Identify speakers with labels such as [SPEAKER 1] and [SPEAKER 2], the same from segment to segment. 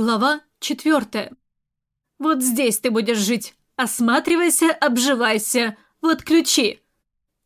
[SPEAKER 1] Глава четвертая. «Вот здесь ты будешь жить. Осматривайся, обживайся. Вот ключи».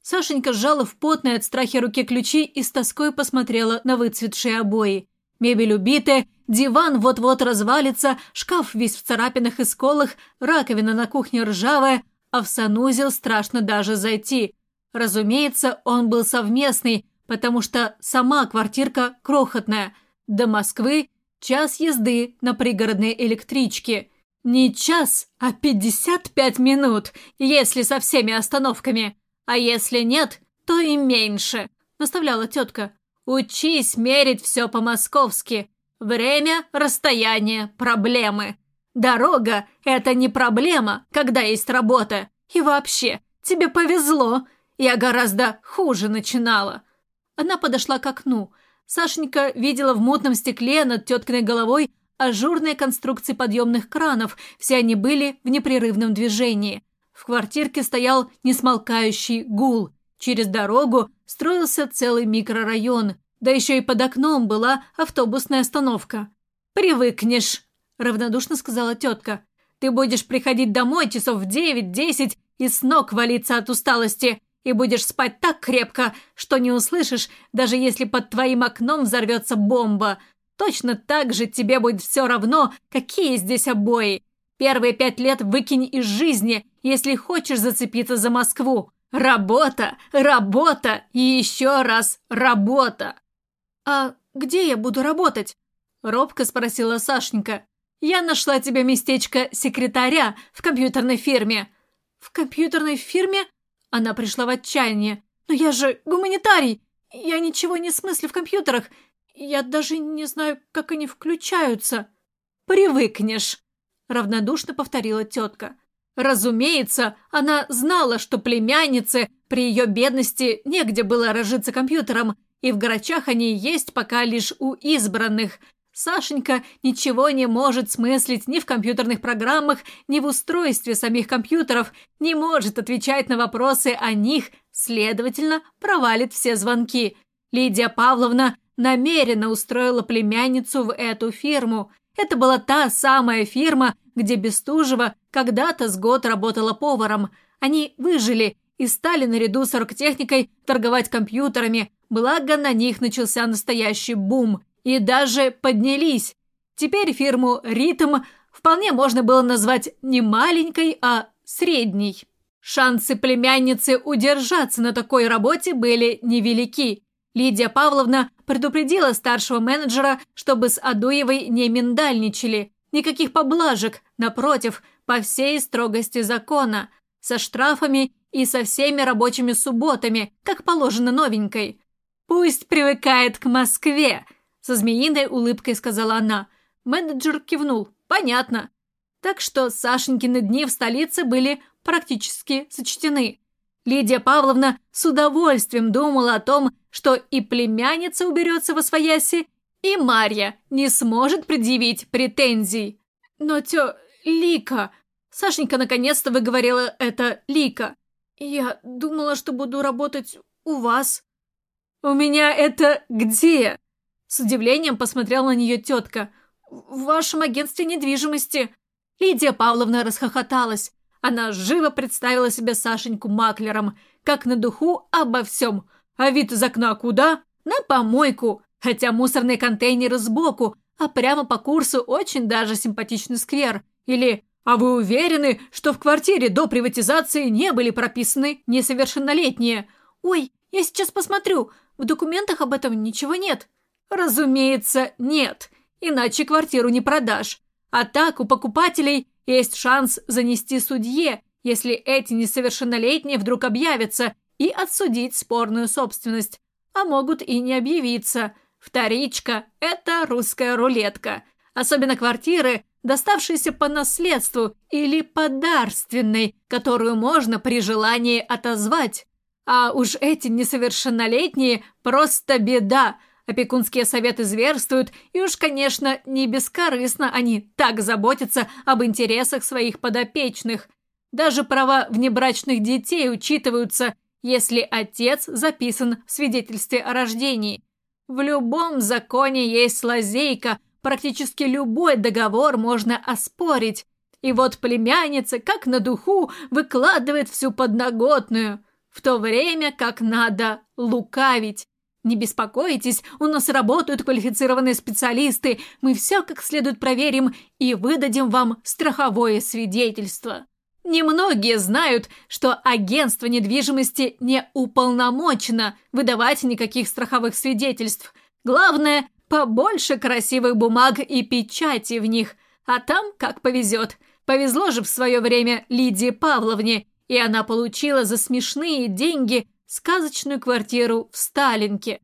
[SPEAKER 1] Сашенька сжала в потной от страхи руке ключи и с тоской посмотрела на выцветшие обои. Мебель убитая, диван вот-вот развалится, шкаф весь в царапинах и сколах, раковина на кухне ржавая, а в санузел страшно даже зайти. Разумеется, он был совместный, потому что сама квартирка крохотная. До Москвы час езды на пригородной электричке. Не час, а 55 минут, если со всеми остановками. А если нет, то и меньше, наставляла тетка. Учись мерить все по-московски. Время, расстояние, проблемы. Дорога – это не проблема, когда есть работа. И вообще, тебе повезло. Я гораздо хуже начинала. Она подошла к окну – Сашенька видела в мутном стекле над теткиной головой ажурные конструкции подъемных кранов, все они были в непрерывном движении. В квартирке стоял несмолкающий гул. Через дорогу строился целый микрорайон, да еще и под окном была автобусная остановка. «Привыкнешь», – равнодушно сказала тетка. «Ты будешь приходить домой часов в девять-десять и с ног валиться от усталости и будешь спать так крепко, что не услышишь, даже если под твоим окном взорвется бомба. Точно так же тебе будет все равно, какие здесь обои. Первые пять лет выкинь из жизни, если хочешь зацепиться за Москву. Работа, работа и еще раз работа. «А где я буду работать?» – робко спросила Сашенька. «Я нашла тебе местечко секретаря в компьютерной фирме». «В компьютерной фирме?» Она пришла в отчаяние. «Но я же гуманитарий! Я ничего не смыслю в компьютерах! Я даже не знаю, как они включаются!» «Привыкнешь!» — равнодушно повторила тетка. Разумеется, она знала, что племяннице при ее бедности негде было разжиться компьютером, и в Грачах они есть пока лишь у избранных, Сашенька ничего не может смыслить ни в компьютерных программах, ни в устройстве самих компьютеров, не может отвечать на вопросы о них, следовательно, провалит все звонки. Лидия Павловна намеренно устроила племянницу в эту фирму. Это была та самая фирма, где Бестужева когда-то с год работала поваром. Они выжили и стали наряду с оргтехникой торговать компьютерами, благо на них начался настоящий бум – и даже поднялись. Теперь фирму «Ритм» вполне можно было назвать не маленькой, а средней. Шансы племянницы удержаться на такой работе были невелики. Лидия Павловна предупредила старшего менеджера, чтобы с Адуевой не миндальничали. Никаких поблажек, напротив, по всей строгости закона, со штрафами и со всеми рабочими субботами, как положено новенькой. «Пусть привыкает к Москве», со змеиной улыбкой сказала она. Менеджер кивнул. Понятно. Так что Сашенькины дни в столице были практически сочтены. Лидия Павловна с удовольствием думала о том, что и племянница уберется во свояси, и Марья не сможет предъявить претензий. Но тё... Лика... Сашенька наконец-то выговорила это Лика. Я думала, что буду работать у вас. У меня это где? С удивлением посмотрела на нее тетка. «В вашем агентстве недвижимости». Лидия Павловна расхохоталась. Она живо представила себе Сашеньку маклером, как на духу обо всем. А вид из окна куда? На помойку. Хотя мусорные контейнеры сбоку, а прямо по курсу очень даже симпатичный сквер. Или «А вы уверены, что в квартире до приватизации не были прописаны несовершеннолетние?» «Ой, я сейчас посмотрю. В документах об этом ничего нет». Разумеется, нет, иначе квартиру не продашь. А так у покупателей есть шанс занести судье, если эти несовершеннолетние вдруг объявятся, и отсудить спорную собственность. А могут и не объявиться. Вторичка – это русская рулетка. Особенно квартиры, доставшиеся по наследству или подарственной, которую можно при желании отозвать. А уж эти несовершеннолетние – просто беда – Опекунские советы зверствуют, и уж, конечно, не бескорыстно они так заботятся об интересах своих подопечных. Даже права внебрачных детей учитываются, если отец записан в свидетельстве о рождении. В любом законе есть лазейка, практически любой договор можно оспорить. И вот племянница, как на духу, выкладывает всю подноготную, в то время как надо лукавить. Не беспокойтесь, у нас работают квалифицированные специалисты, мы все как следует проверим и выдадим вам страховое свидетельство. Немногие знают, что агентство недвижимости не уполномочено выдавать никаких страховых свидетельств. Главное, побольше красивых бумаг и печати в них, а там как повезет. Повезло же в свое время Лидии Павловне, и она получила за смешные деньги сказочную квартиру в Сталинке.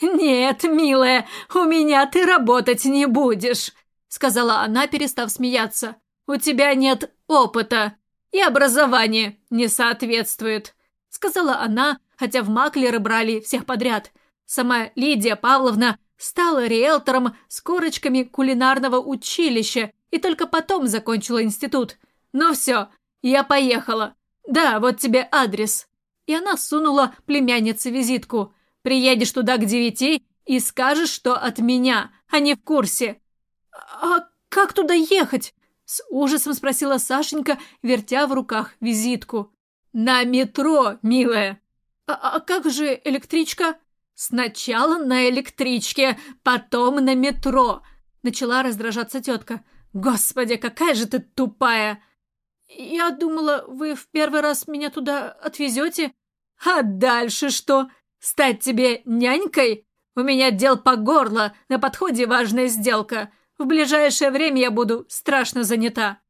[SPEAKER 1] «Нет, милая, у меня ты работать не будешь», — сказала она, перестав смеяться. «У тебя нет опыта, и образование не соответствует», — сказала она, хотя в маклеры брали всех подряд. Сама Лидия Павловна стала риэлтором с корочками кулинарного училища и только потом закончила институт. «Ну все, я поехала. Да, вот тебе адрес и она сунула племяннице визитку. «Приедешь туда к девяти и скажешь, что от меня, а не в курсе». «А как туда ехать?» С ужасом спросила Сашенька, вертя в руках визитку. «На метро, милая». «А, а как же электричка?» «Сначала на электричке, потом на метро», — начала раздражаться тетка. «Господи, какая же ты тупая!» «Я думала, вы в первый раз меня туда отвезете?» «А дальше что? Стать тебе нянькой? У меня дел по горло, на подходе важная сделка. В ближайшее время я буду страшно занята».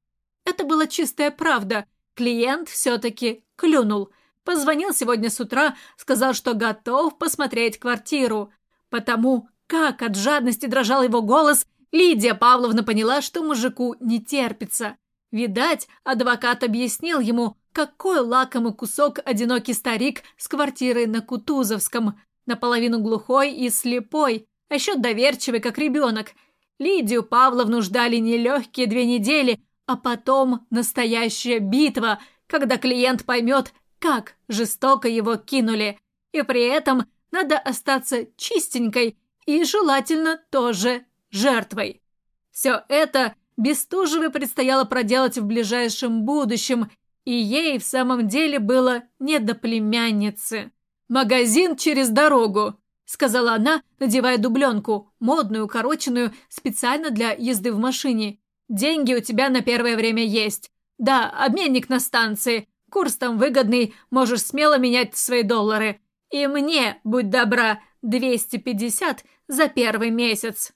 [SPEAKER 1] Это была чистая правда. Клиент все-таки клюнул. Позвонил сегодня с утра, сказал, что готов посмотреть квартиру. Потому как от жадности дрожал его голос, Лидия Павловна поняла, что мужику не терпится. Видать, адвокат объяснил ему, какой лакомый кусок одинокий старик с квартиры на Кутузовском, наполовину глухой и слепой, а еще доверчивый, как ребенок. Лидию Павловну ждали нелегкие две недели, а потом настоящая битва, когда клиент поймет, как жестоко его кинули. И при этом надо остаться чистенькой и желательно тоже жертвой. Все это Бестужевой предстояло проделать в ближайшем будущем, и ей в самом деле было не до племянницы. «Магазин через дорогу», — сказала она, надевая дубленку, модную, укороченную, специально для езды в машине. «Деньги у тебя на первое время есть. Да, обменник на станции. Курс там выгодный, можешь смело менять свои доллары. И мне, будь добра, 250 за первый месяц».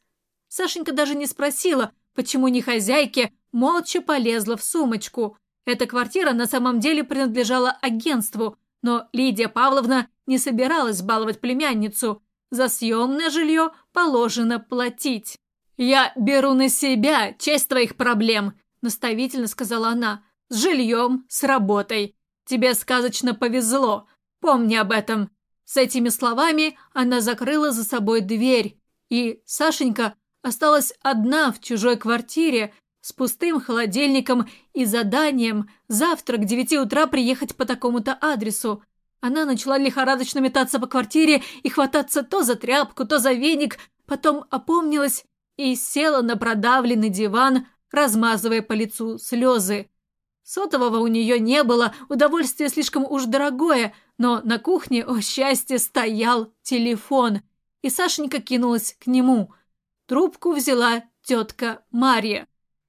[SPEAKER 1] Сашенька даже не спросила, почему не хозяйке, молча полезла в сумочку. Эта квартира на самом деле принадлежала агентству, но Лидия Павловна не собиралась баловать племянницу. За съемное жилье положено платить. «Я беру на себя часть твоих проблем», – наставительно сказала она. «С жильем, с работой. Тебе сказочно повезло. Помни об этом». С этими словами она закрыла за собой дверь, и Сашенька осталась одна в чужой квартире с пустым холодильником и заданием завтра к девяти утра приехать по такому-то адресу. Она начала лихорадочно метаться по квартире и хвататься то за тряпку, то за веник, потом опомнилась и села на продавленный диван, размазывая по лицу слезы. Сотового у нее не было, удовольствие слишком уж дорогое, но на кухне, о счастье, стоял телефон, и Сашенька кинулась к нему. Трубку взяла тетка Марья.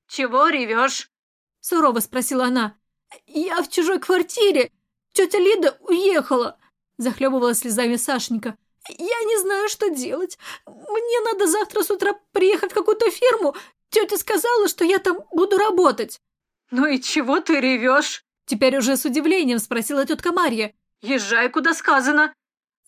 [SPEAKER 1] «Чего ревешь?» – сурово спросила она. «Я в чужой квартире. Тетя Лида уехала», – захлебывала слезами Сашенька. «Я не знаю, что делать. Мне надо завтра с утра приехать в какую-то фирму. Тетя сказала, что я там буду работать». «Ну и чего ты ревешь?» Теперь уже с удивлением спросила тетка Марья. «Езжай, куда сказано».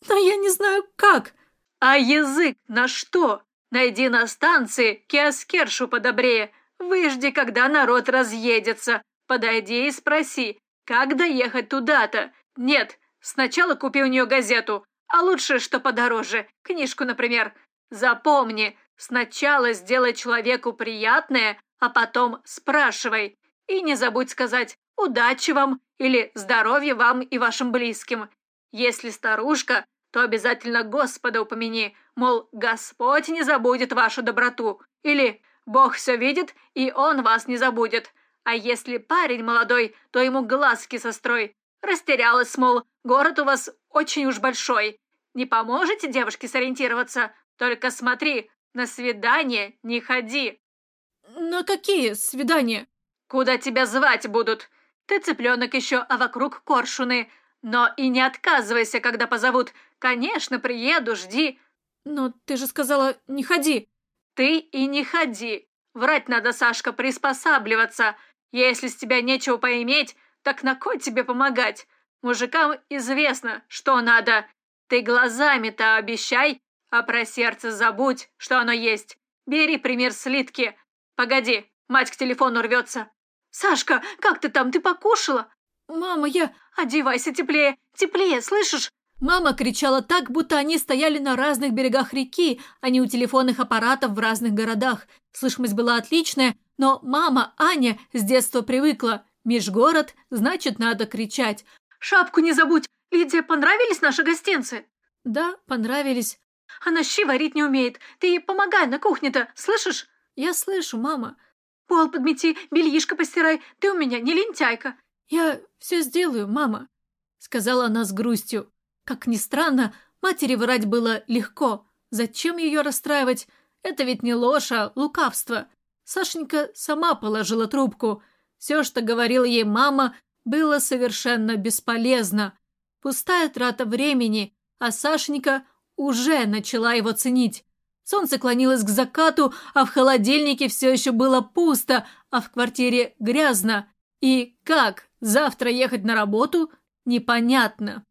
[SPEAKER 1] «Но я не знаю, как». «А язык на что?» Найди на станции киоскершу подобрее. Выжди, когда народ разъедется. Подойди и спроси, как доехать туда-то. Нет, сначала купи у нее газету, а лучше что подороже, книжку, например. Запомни, сначала сделай человеку приятное, а потом спрашивай. И не забудь сказать «удачи вам» или «здоровья вам и вашим близким». Если старушка, то обязательно Господа упомяни, мол, Господь не забудет вашу доброту. Или «Бог все видит, и он вас не забудет». А если парень молодой, то ему глазки сострой. Растерялась, мол, город у вас очень уж большой. Не поможете девушке сориентироваться? Только смотри, на свидание не ходи.
[SPEAKER 2] На какие свидания?
[SPEAKER 1] Куда тебя звать будут? Ты цыпленок еще, а вокруг коршуны. Но и не отказывайся, когда позовут. Конечно, приеду, жди.
[SPEAKER 2] Но ты же сказала, не ходи.
[SPEAKER 1] Ты и не ходи. Врать надо, Сашка, приспосабливаться. Если с тебя нечего поиметь, так на кой тебе помогать? Мужикам известно, что надо. Ты глазами-то обещай, а про сердце забудь, что оно есть. Бери пример слитки. Погоди, мать к телефону рвется. Сашка, как ты там, ты покушала?
[SPEAKER 2] Мама, я...
[SPEAKER 1] Одевайся теплее, теплее, слышишь?
[SPEAKER 2] Мама кричала так, будто они стояли на разных берегах реки, а не у телефонных аппаратов в разных городах. Слышимость была отличная, но мама, Аня, с детства привыкла. Межгород, значит, надо кричать.
[SPEAKER 1] «Шапку не забудь! Лидия, понравились наши гостинцы?»
[SPEAKER 2] «Да, понравились».
[SPEAKER 1] «Она щи варить не умеет. Ты ей помогай на кухне-то, слышишь?»
[SPEAKER 2] «Я слышу, мама».
[SPEAKER 1] «Пол подмети, бельишко постирай. Ты у меня не лентяйка».
[SPEAKER 2] «Я все сделаю, мама», — сказала она с грустью. Как ни странно, матери врать было легко. Зачем ее расстраивать? Это ведь не ложь, а лукавство. Сашенька сама положила трубку. Все, что говорила ей мама, было совершенно бесполезно. Пустая трата времени, а Сашенька уже начала его ценить. Солнце клонилось к закату, а в холодильнике все еще было пусто, а в квартире грязно. И как завтра ехать на работу, непонятно.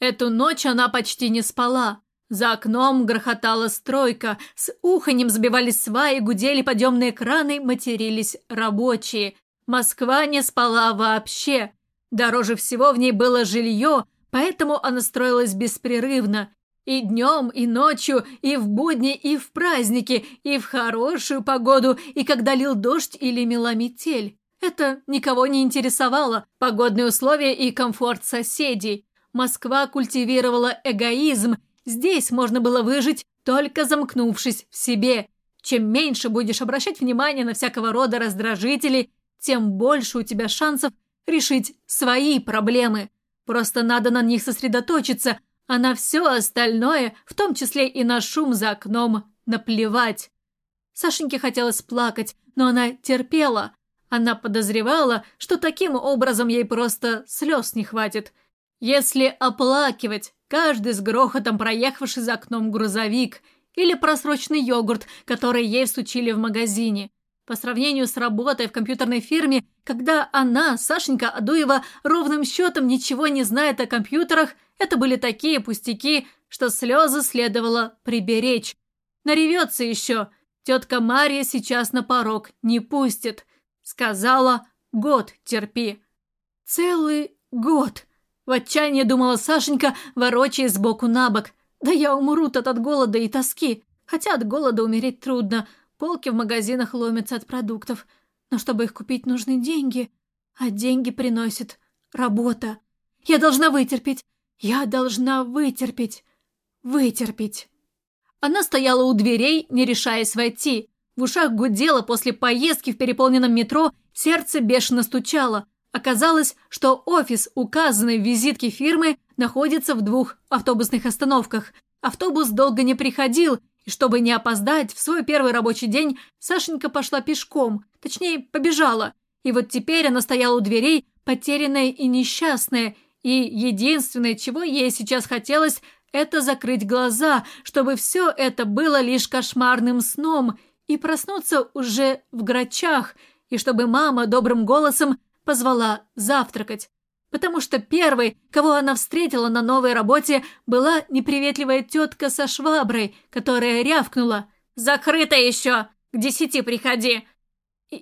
[SPEAKER 2] Эту ночь она почти не спала. За окном грохотала стройка, с уханем забивались сваи, гудели подъемные краны, матерились рабочие. Москва не спала вообще. Дороже всего в ней было жилье, поэтому она строилась беспрерывно. И днем, и ночью, и в будни, и в праздники, и в хорошую погоду, и когда лил дождь или мела метель. Это никого не интересовало, погодные условия и комфорт соседей. Москва культивировала эгоизм. Здесь можно было выжить, только замкнувшись в себе. Чем меньше будешь обращать внимание на всякого рода раздражители, тем больше у тебя шансов решить свои проблемы. Просто надо на них сосредоточиться, а на все остальное, в том числе и на шум за окном, наплевать. Сашеньке хотелось плакать, но она терпела. Она подозревала, что таким образом ей просто слез не хватит. Если оплакивать каждый с грохотом проехавший за окном грузовик или просроченный йогурт, который ей всучили в магазине. По сравнению с работой в компьютерной фирме, когда она, Сашенька Адуева, ровным счетом ничего не знает о компьютерах, это были такие пустяки, что слезы следовало приберечь. Наревется еще. Тетка Мария сейчас на порог не пустит. Сказала, год терпи. Целый год. В отчаянии думала Сашенька, ворочаясь сбоку на бок. «Да я умру тут от голода и тоски. Хотя от голода умереть трудно. Полки в магазинах ломятся от продуктов. Но чтобы их купить, нужны деньги. А деньги приносит работа. Я должна вытерпеть. Я должна вытерпеть. Вытерпеть». Она стояла у дверей, не решаясь войти. В ушах гудело после поездки в переполненном метро, сердце бешено стучало. Оказалось, что офис указанной в визитке фирмы находится в двух автобусных остановках. Автобус долго не приходил, и чтобы не опоздать в свой первый рабочий день, Сашенька пошла пешком, точнее, побежала. И вот теперь она стояла у дверей, потерянная и несчастная, и единственное, чего ей сейчас хотелось, это закрыть глаза, чтобы все это было лишь кошмарным сном, и проснуться уже в грачах, и чтобы мама добрым голосом позвала завтракать, потому что первой, кого она встретила на новой работе, была неприветливая тетка со шваброй, которая рявкнула «Закрыто еще! К десяти приходи!»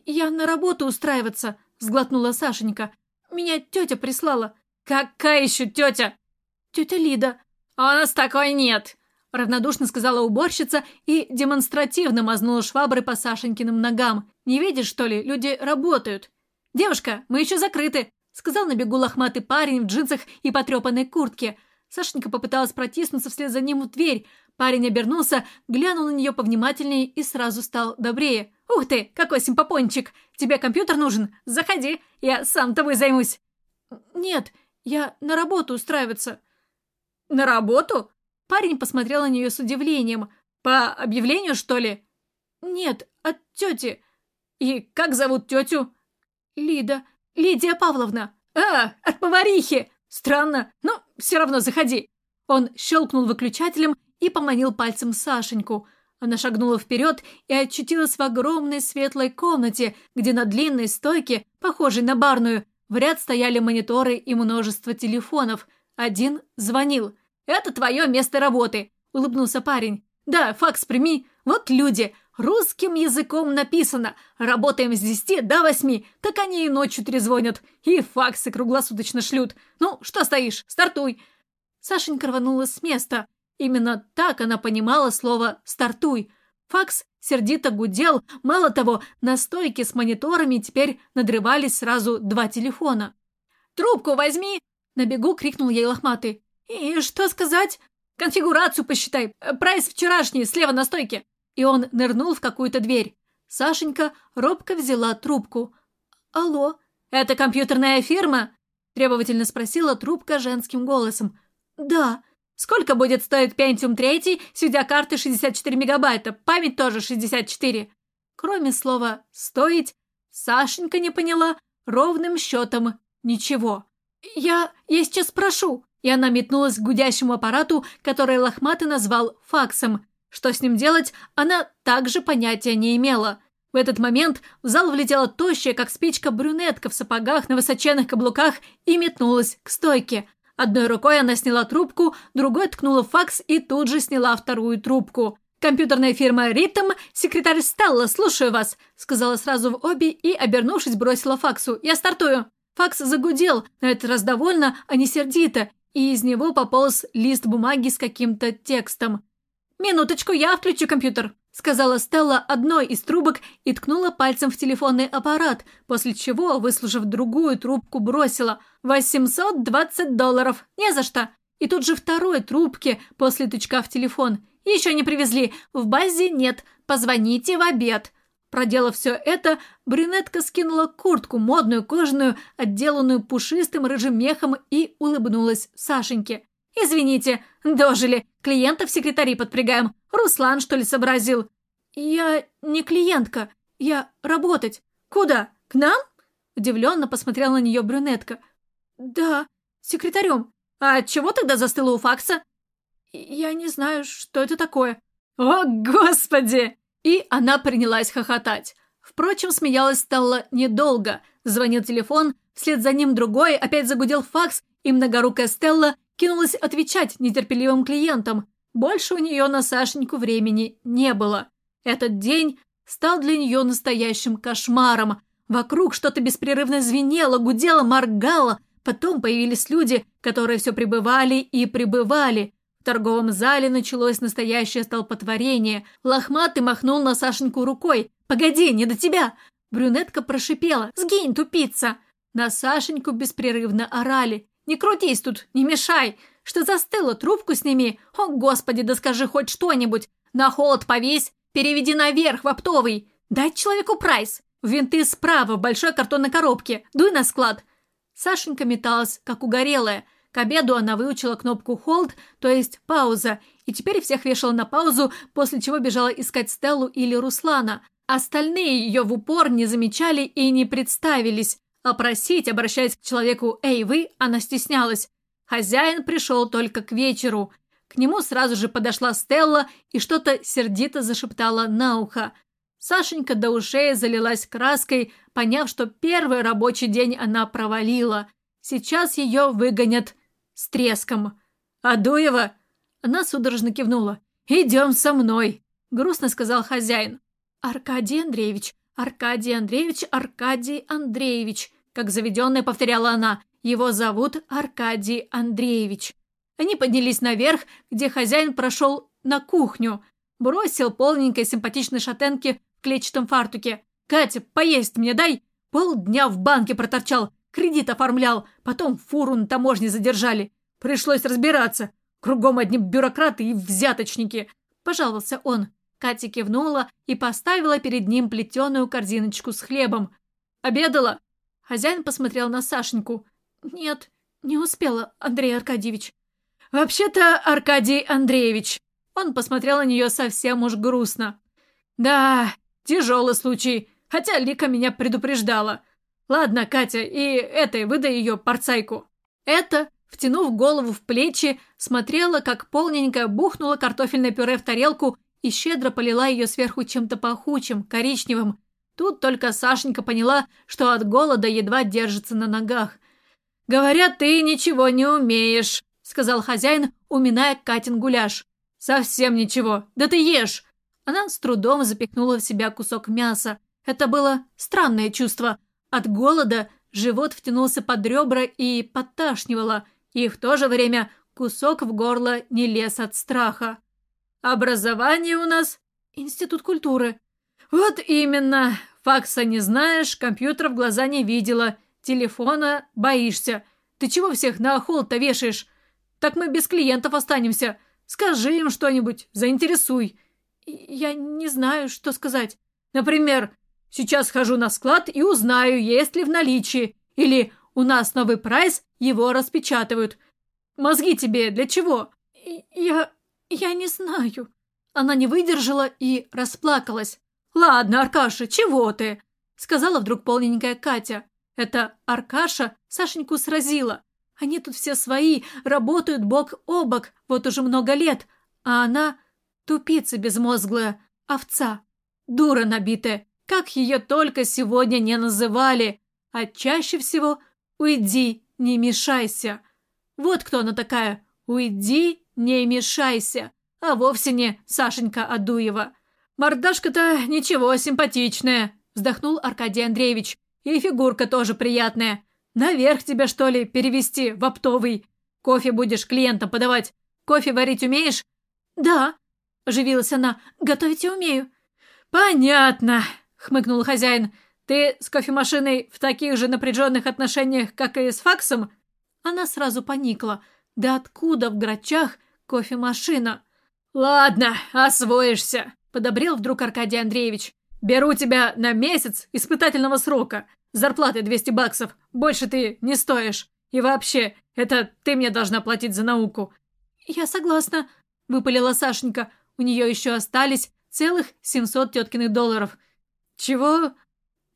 [SPEAKER 2] «Я на работу устраиваться», — сглотнула Сашенька. «Меня тетя прислала». «Какая еще тетя?» «Тетя Лида». «А у нас такой нет», — равнодушно сказала уборщица и демонстративно мазнула шваброй по Сашенькиным ногам. «Не видишь, что ли, люди работают». «Девушка, мы еще закрыты!» — сказал на бегу лохматый парень в джинсах и потрепанной куртке. Сашенька попыталась протиснуться вслед за ним в дверь.
[SPEAKER 1] Парень обернулся, глянул на нее повнимательнее и сразу стал добрее. «Ух ты, какой симпопончик! Тебе компьютер нужен? Заходи, я сам тобой займусь!»
[SPEAKER 2] «Нет, я на работу устраиваться».
[SPEAKER 1] «На работу?» Парень посмотрел на нее с удивлением. «По объявлению, что ли?»
[SPEAKER 2] «Нет, от тети».
[SPEAKER 1] «И как зовут тетю?»
[SPEAKER 2] «Лида. Лидия Павловна».
[SPEAKER 1] «А, от поварихи! Странно, но все равно заходи». Он щелкнул выключателем и поманил пальцем Сашеньку. Она шагнула вперед и очутилась в огромной светлой комнате, где на длинной стойке, похожей на барную, в ряд стояли мониторы и множество телефонов. Один звонил. «Это твое место работы», — улыбнулся парень. «Да, факс прими. Вот люди. Русским языком написано. Работаем с десяти до восьми. Так они и ночью трезвонят. И факсы круглосуточно шлют. Ну, что стоишь? Стартуй».
[SPEAKER 2] Сашенька рванула с места. Именно так она понимала слово «стартуй». Факс сердито гудел, мало того, на стойке с мониторами теперь надрывались сразу два телефона.
[SPEAKER 1] «Трубку возьми!» – на бегу крикнул ей лохматый. «И что сказать?» «Конфигурацию посчитай. Прайс вчерашний, слева на стойке». И он нырнул в какую-то дверь. Сашенька робко взяла трубку.
[SPEAKER 2] «Алло?»
[SPEAKER 1] «Это компьютерная фирма?» – требовательно спросила трубка женским голосом.
[SPEAKER 2] «Да»,
[SPEAKER 1] Сколько будет стоить Pentium 3 с видеокарты 64 мегабайта, память тоже 64? Кроме слова «стоить», Сашенька не поняла ровным счетом ничего.
[SPEAKER 2] «Я... я сейчас спрошу!»
[SPEAKER 1] И она метнулась к гудящему аппарату, который Лохматый назвал факсом. Что с ним делать, она также понятия не имела. В этот момент в зал влетела тощая, как спичка, брюнетка в сапогах на высоченных каблуках и метнулась к стойке. Одной рукой она сняла трубку, другой ткнула факс и тут же сняла вторую трубку. «Компьютерная фирма «Ритм», секретарь Стелла, слушаю вас», сказала сразу в обе и, обернувшись, бросила факсу. «Я стартую». Факс загудел, на этот раз довольно, а не сердито, и из него пополз лист бумаги с каким-то текстом. «Минуточку, я включу компьютер», сказала Стелла одной из трубок и ткнула пальцем в телефонный аппарат, после чего, выслушав другую трубку, бросила «820 долларов, не за что». И тут же второй трубке после тычка в телефон. «Еще не привезли, в базе нет, позвоните в обед». Проделав все это, брюнетка скинула куртку, модную, кожаную, отделанную пушистым рыжим мехом и улыбнулась Сашеньке. «Извините, дожили. Клиентов секретари подпрягаем. Руслан, что ли, сообразил?»
[SPEAKER 2] «Я не клиентка. Я работать.
[SPEAKER 1] Куда? К нам?» Удивленно посмотрела на нее брюнетка.
[SPEAKER 2] «Да, секретарем».
[SPEAKER 1] «А чего тогда застыла у факса?»
[SPEAKER 2] «Я не знаю, что это такое».
[SPEAKER 1] «О, господи!» И она принялась хохотать. Впрочем, смеялась стала недолго. Звонил телефон, вслед за ним другой, опять загудел факс, и многорукая Стелла кинулась отвечать нетерпеливым клиентам. Больше у нее на Сашеньку времени не было. Этот день стал для нее настоящим кошмаром. Вокруг что-то беспрерывно звенело, гудело, моргало. Потом появились люди, которые все пребывали и пребывали. В торговом зале началось настоящее столпотворение. Лохматый махнул на Сашеньку рукой. «Погоди, не до тебя!» Брюнетка прошипела. «Сгинь, тупица!» На Сашеньку беспрерывно орали. Не крутись тут, не мешай. Что застыло, трубку сними. О, господи, да скажи хоть что-нибудь. На холод повесь, переведи наверх в оптовый. Дай человеку прайс. Винты справа в большой картонной коробке. Дуй на склад. Сашенька металась, как угорелая. К обеду она выучила кнопку «Hold», то есть «пауза», и теперь всех вешала на паузу, после чего бежала искать Стеллу или Руслана. Остальные ее в упор не замечали и не представились. А просить, обращаясь к человеку «Эй, вы», она стеснялась. Хозяин пришел только к вечеру. К нему сразу же подошла Стелла и что-то сердито зашептала на ухо. Сашенька до ушей залилась краской, поняв, что первый рабочий день она провалила. Сейчас ее выгонят с треском. «Адуева!» Она судорожно кивнула. «Идем со мной!» — грустно сказал хозяин.
[SPEAKER 2] «Аркадий Андреевич, Аркадий Андреевич, Аркадий Андреевич», как заведенная повторяла она, его зовут Аркадий Андреевич.
[SPEAKER 1] Они поднялись наверх, где хозяин прошел на кухню, бросил полненькой симпатичной шатенке в клетчатом фартуке. «Катя, поесть мне дай!» Полдня в банке проторчал, кредит оформлял, потом фуру на таможне задержали. Пришлось разбираться.
[SPEAKER 2] Кругом одни бюрократы и взяточники!» – пожаловался он. Катя кивнула и поставила перед ним плетеную корзиночку с хлебом. «Обедала?» Хозяин посмотрел на Сашеньку. «Нет, не успела, Андрей Аркадьевич». «Вообще-то, Аркадий Андреевич». Он посмотрел на нее совсем уж грустно. «Да, тяжелый случай, хотя Лика меня предупреждала. Ладно, Катя, и этой выдай ее порцайку». Это, втянув голову в плечи, смотрела, как полненькая бухнула картофельное пюре в тарелку и щедро полила ее сверху чем-то пахучим, коричневым. Тут только Сашенька поняла, что от голода едва держится на ногах. «Говорят, ты ничего не умеешь», — сказал хозяин, уминая Катин гуляш. «Совсем ничего. Да ты ешь!» Она с трудом запихнула в себя кусок мяса. Это было странное чувство. От голода живот втянулся под ребра и подташнивало, и в то же время кусок в горло не лез от страха. Образование у нас институт культуры. Вот именно. Факса не знаешь, компьютер в глаза не видела, телефона боишься. Ты чего всех на охол-то вешаешь? Так мы без клиентов останемся. Скажи им что-нибудь, заинтересуй. Я не знаю, что сказать. Например, сейчас хожу на склад и узнаю, есть ли в наличии. Или у нас новый прайс, его распечатывают. Мозги тебе для чего? Я... «Я не знаю». Она не выдержала и расплакалась. «Ладно, Аркаша, чего ты?» Сказала вдруг полненькая Катя. Это Аркаша Сашеньку сразила. Они тут все свои, работают бок о бок вот уже много лет, а она тупица безмозглая, овца, дура набитая, как ее только сегодня не называли, а чаще всего «Уйди, не мешайся». Вот кто она такая «Уйди, не мешайся», а вовсе не Сашенька Адуева. «Мордашка-то ничего, симпатичная», — вздохнул Аркадий Андреевич. «И фигурка тоже приятная. Наверх тебя, что ли, перевести в оптовый? Кофе будешь клиентам подавать. Кофе варить умеешь?» «Да», — оживилась она, — «готовить я умею». «Понятно», — хмыкнул хозяин. «Ты с кофемашиной в таких же напряженных отношениях, как и с факсом?» Она сразу поникла. «Да откуда в грачах кофемашина?» «Ладно, освоишься», — подобрел вдруг Аркадий Андреевич. «Беру тебя на месяц испытательного срока. Зарплаты 200 баксов. Больше ты не стоишь. И вообще, это ты мне должна платить за науку». «Я согласна», — выпалила Сашенька. У нее еще остались целых 700 теткиных долларов. «Чего?»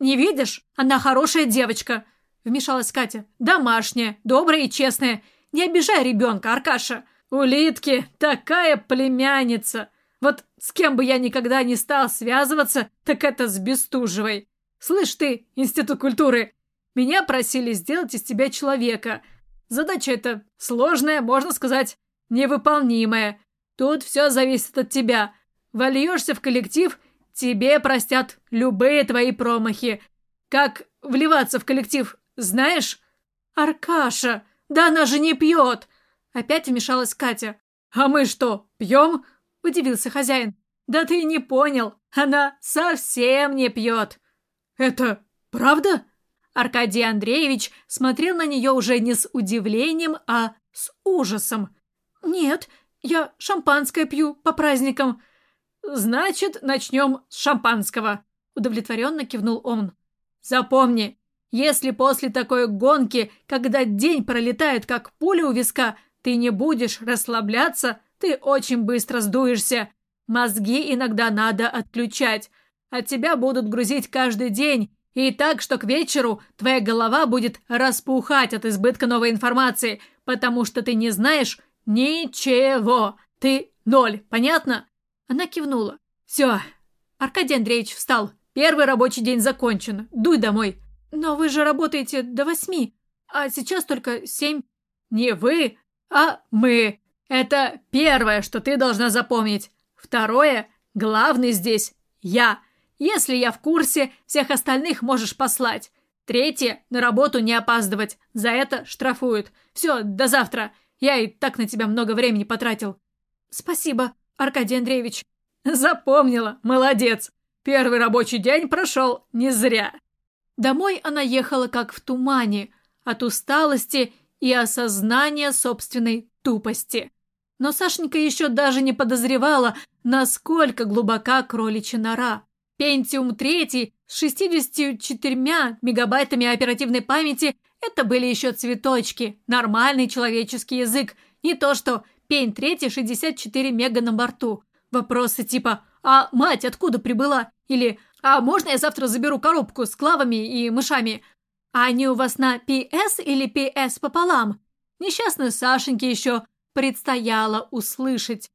[SPEAKER 2] «Не видишь? Она хорошая девочка», — вмешалась Катя. «Домашняя, добрая и честная. Не обижай ребенка, Аркаша. Улитки такая племянница. Вот с кем бы я никогда не стал связываться, так это с Бестужевой. Слышь ты, Институт культуры, меня просили сделать из тебя человека. Задача эта сложная, можно сказать, невыполнимая. Тут все зависит от тебя. Вольешься в коллектив, тебе простят любые твои промахи. Как вливаться в коллектив, знаешь? Аркаша, да она же не пьет. Опять вмешалась Катя. «А мы что, пьем?» – удивился хозяин. «Да ты не понял, она совсем не пьет». «Это правда?» Аркадий Андреевич смотрел на нее уже не с удивлением, а с ужасом. «Нет, я шампанское пью по праздникам». «Значит, начнем с шампанского», – удовлетворенно кивнул он. «Запомни, если после такой гонки, когда день пролетает как пуля у виска, ты не будешь расслабляться, ты очень быстро сдуешься. Мозги иногда надо отключать. От тебя будут грузить каждый день, и так, что к вечеру твоя голова будет распухать от избытка новой информации, потому что ты не знаешь ничего. Ты ноль, понятно? Она кивнула. Все. Аркадий Андреевич встал. Первый рабочий день закончен. Дуй домой. Но вы же работаете до восьми, а сейчас только семь. Не вы, а мы. Это первое, что ты должна запомнить. Второе, главный здесь я. Если я в курсе, всех остальных можешь послать. Третье, на работу не опаздывать. За это штрафуют. Все, до завтра. Я и так на тебя много времени потратил. Спасибо, Аркадий Андреевич. Запомнила, молодец. Первый рабочий день прошел не зря. Домой она ехала как в тумане. От усталости и осознание собственной тупости.
[SPEAKER 1] Но Сашенька еще даже не подозревала, насколько глубока кроличья нора. Pentium 3 с 64 мегабайтами оперативной памяти – это были еще цветочки, нормальный человеческий язык, не то что Пень 3 64 мега на борту. Вопросы типа «А мать откуда прибыла?» или «А можно я завтра заберу коробку с клавами и мышами?» «А они у вас на PS или PS пополам?» Несчастной Сашеньке еще предстояло услышать.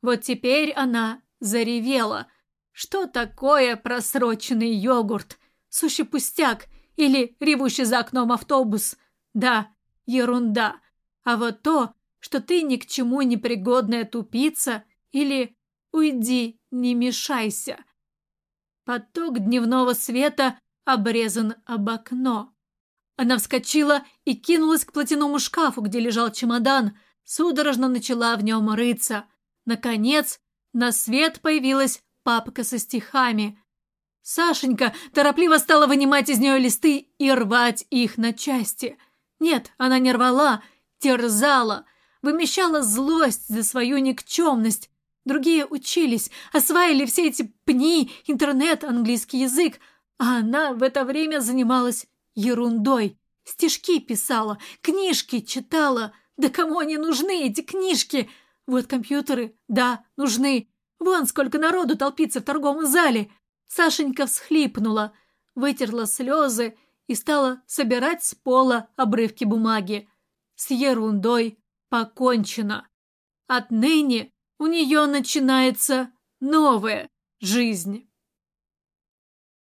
[SPEAKER 1] Вот теперь она заревела. Что такое просроченный йогурт? Сущий пустяк или ревущий за окном автобус? Да, ерунда. А вот то, что ты ни к чему не пригодная тупица или «Уйди, не мешайся». Поток дневного света обрезан об окно. Она вскочила и кинулась к платяному шкафу, где лежал чемодан, судорожно начала в нем рыться. Наконец, на свет появилась папка со стихами. Сашенька торопливо стала вынимать из нее листы и рвать их на части. Нет, она не рвала, терзала, вымещала злость за свою никчемность, Другие учились, осваивали все эти пни, интернет, английский язык, а она в это время занималась ерундой. Стишки писала, книжки читала. Да кому они нужны, эти книжки? Вот компьютеры, да, нужны. Вон сколько народу толпится в торговом зале. Сашенька всхлипнула, вытерла слезы и стала собирать с пола обрывки бумаги. С ерундой покончено. Отныне у нее начинается новая жизнь.